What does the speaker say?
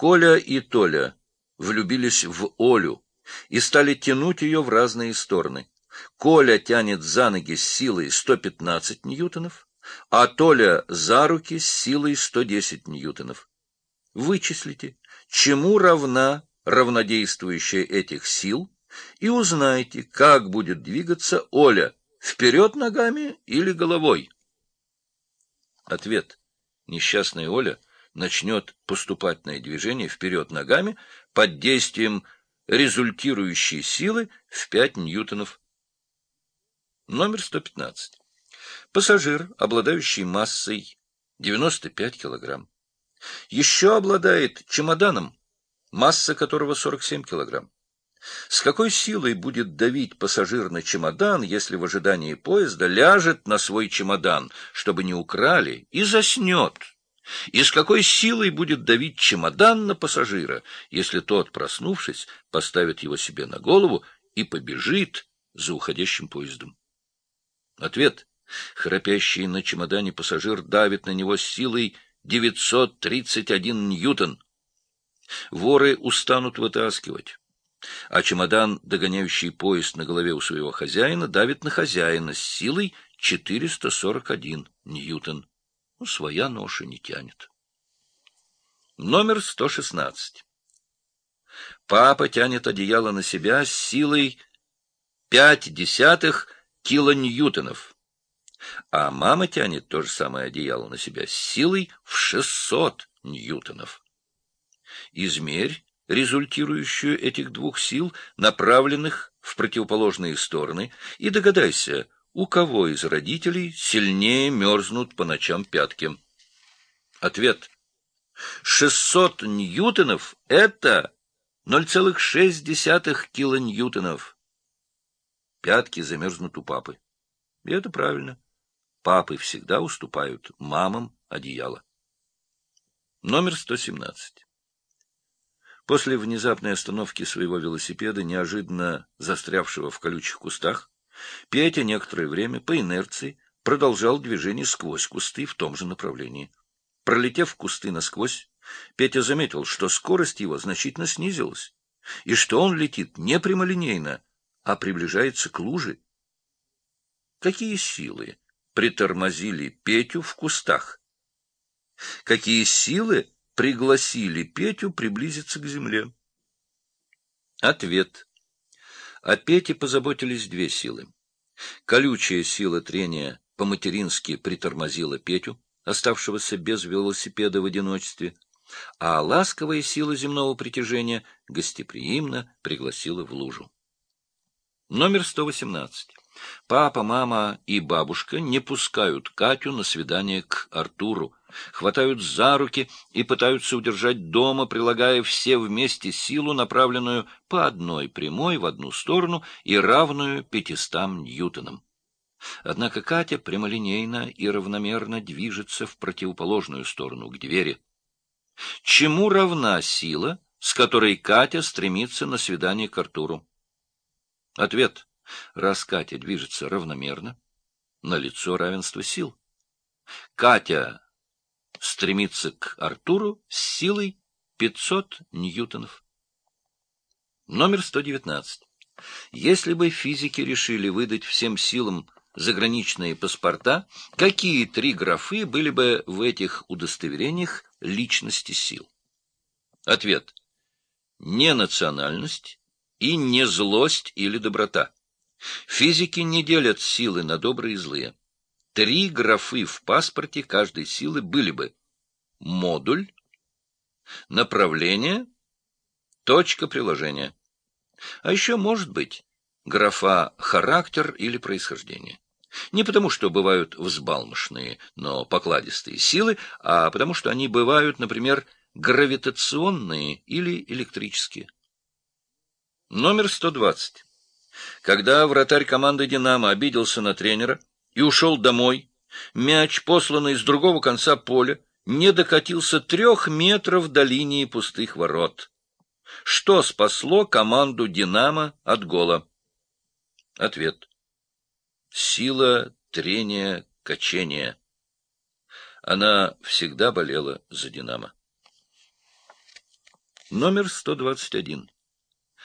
Коля и Толя влюбились в Олю и стали тянуть ее в разные стороны. Коля тянет за ноги с силой 115 ньютонов, а Толя за руки с силой 110 ньютонов. Вычислите, чему равна равнодействующая этих сил, и узнайте, как будет двигаться Оля, вперед ногами или головой. Ответ. Несчастная Оля начнет поступательное движение вперед ногами под действием результирующей силы в 5 ньютонов. Номер 115. Пассажир, обладающий массой 95 килограмм, еще обладает чемоданом, масса которого 47 килограмм. С какой силой будет давить пассажир на чемодан, если в ожидании поезда ляжет на свой чемодан, чтобы не украли, и заснет? И с какой силой будет давить чемодан на пассажира, если тот, проснувшись, поставит его себе на голову и побежит за уходящим поездом? Ответ. Храпящий на чемодане пассажир давит на него силой 931 ньютон. Воры устанут вытаскивать. А чемодан, догоняющий поезд на голове у своего хозяина, давит на хозяина с силой 441 ньютон. Своя ноша не тянет. Номер 116. Папа тянет одеяло на себя с силой 5 десятых килоньютонов, а мама тянет то же самое одеяло на себя с силой в 600 ньютонов. Измерь результирующую этих двух сил, направленных в противоположные стороны, и догадайся, у кого из родителей сильнее мерзнут по ночам пятки. Ответ. 600 ньютонов — это 0,6 килоньютонов. Пятки замерзнут у папы. И это правильно. Папы всегда уступают мамам одеяло. Номер 117. После внезапной остановки своего велосипеда, неожиданно застрявшего в колючих кустах, Петя некоторое время по инерции продолжал движение сквозь кусты в том же направлении. Пролетев кусты насквозь, Петя заметил, что скорость его значительно снизилась, и что он летит не прямолинейно, а приближается к луже. Какие силы притормозили Петю в кустах? Какие силы пригласили Петю приблизиться к земле? Ответ. О Пете позаботились две силы. Колючая сила трения по-матерински притормозила Петю, оставшегося без велосипеда в одиночестве, а ласковая сила земного притяжения гостеприимно пригласила в лужу. Номер 118. Папа, мама и бабушка не пускают Катю на свидание к Артуру, хватают за руки и пытаются удержать дома, прилагая все вместе силу, направленную по одной прямой в одну сторону и равную пятистам ньютонам. Однако Катя прямолинейно и равномерно движется в противоположную сторону, к двери. Чему равна сила, с которой Катя стремится на свидание к Артуру? Ответ. Раз Катя движется равномерно, на лицо равенство сил. Катя стремится к Артуру с силой 500 ньютонов. Номер 119. Если бы физики решили выдать всем силам заграничные паспорта, какие три графы были бы в этих удостоверениях личности сил? Ответ. Не национальность и не злость или доброта. Физики не делят силы на добрые и злые. Три графы в паспорте каждой силы были бы модуль, направление, точка приложения. А еще может быть графа «характер» или «происхождение». Не потому, что бывают взбалмошные, но покладистые силы, а потому, что они бывают, например, гравитационные или электрические. Номер 120. Когда вратарь команды «Динамо» обиделся на тренера и ушел домой, мяч, посланный с другого конца поля, не докатился трех метров до линии пустых ворот. Что спасло команду «Динамо» от гола? Ответ. Сила трения качения. Она всегда болела за «Динамо». Номер 121.